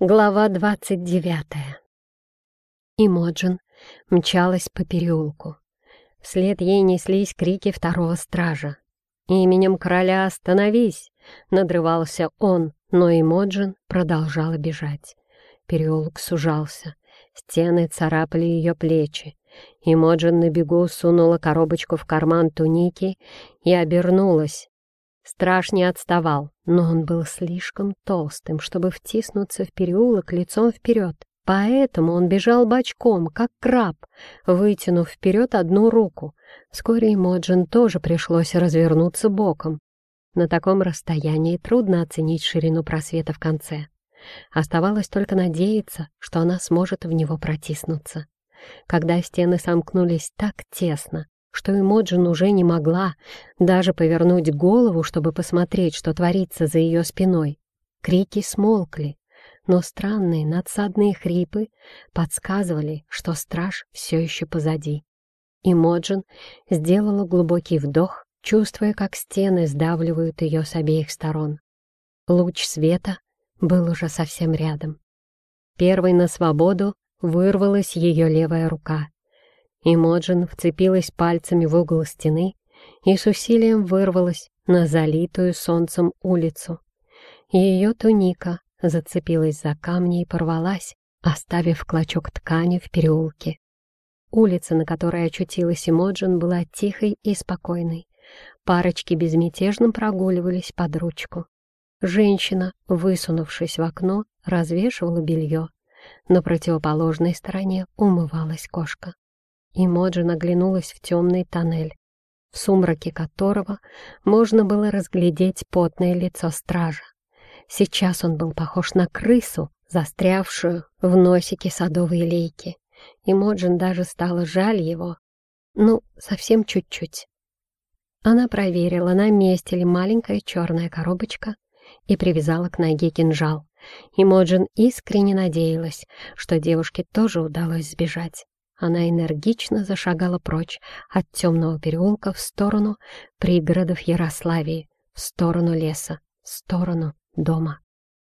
Глава двадцать девятая. Имоджин мчалась по переулку. Вслед ей неслись крики второго стража. «Именем короля остановись!» — надрывался он, но Имоджин продолжала бежать. Переулок сужался, стены царапали ее плечи. Имоджин на бегу сунула коробочку в карман туники и обернулась. Страж не отставал, но он был слишком толстым, чтобы втиснуться в переулок лицом вперед. Поэтому он бежал бочком, как краб, вытянув вперед одну руку. Вскоре Эмоджин тоже пришлось развернуться боком. На таком расстоянии трудно оценить ширину просвета в конце. Оставалось только надеяться, что она сможет в него протиснуться. Когда стены сомкнулись так тесно, что Эмоджин уже не могла даже повернуть голову, чтобы посмотреть, что творится за ее спиной. Крики смолкли, но странные надсадные хрипы подсказывали, что страж все еще позади. Эмоджин сделала глубокий вдох, чувствуя, как стены сдавливают ее с обеих сторон. Луч света был уже совсем рядом. Первой на свободу вырвалась ее левая рука. Имоджин вцепилась пальцами в угол стены и с усилием вырвалась на залитую солнцем улицу. Ее туника зацепилась за камни и порвалась, оставив клочок ткани в переулке. Улица, на которой очутилась Имоджин, была тихой и спокойной. Парочки безмятежно прогуливались под ручку. Женщина, высунувшись в окно, развешивала белье. На противоположной стороне умывалась кошка. Имоджин оглянулась в темный тоннель, в сумраке которого можно было разглядеть потное лицо стража. Сейчас он был похож на крысу, застрявшую в носике садовой лейки. Имоджин даже стало жаль его. Ну, совсем чуть-чуть. Она проверила, на месте ли маленькая черная коробочка, и привязала к ноге кинжал. Имоджин искренне надеялась, что девушке тоже удалось сбежать. Она энергично зашагала прочь от темного переулка в сторону пригородов Ярославии, в сторону леса, в сторону дома.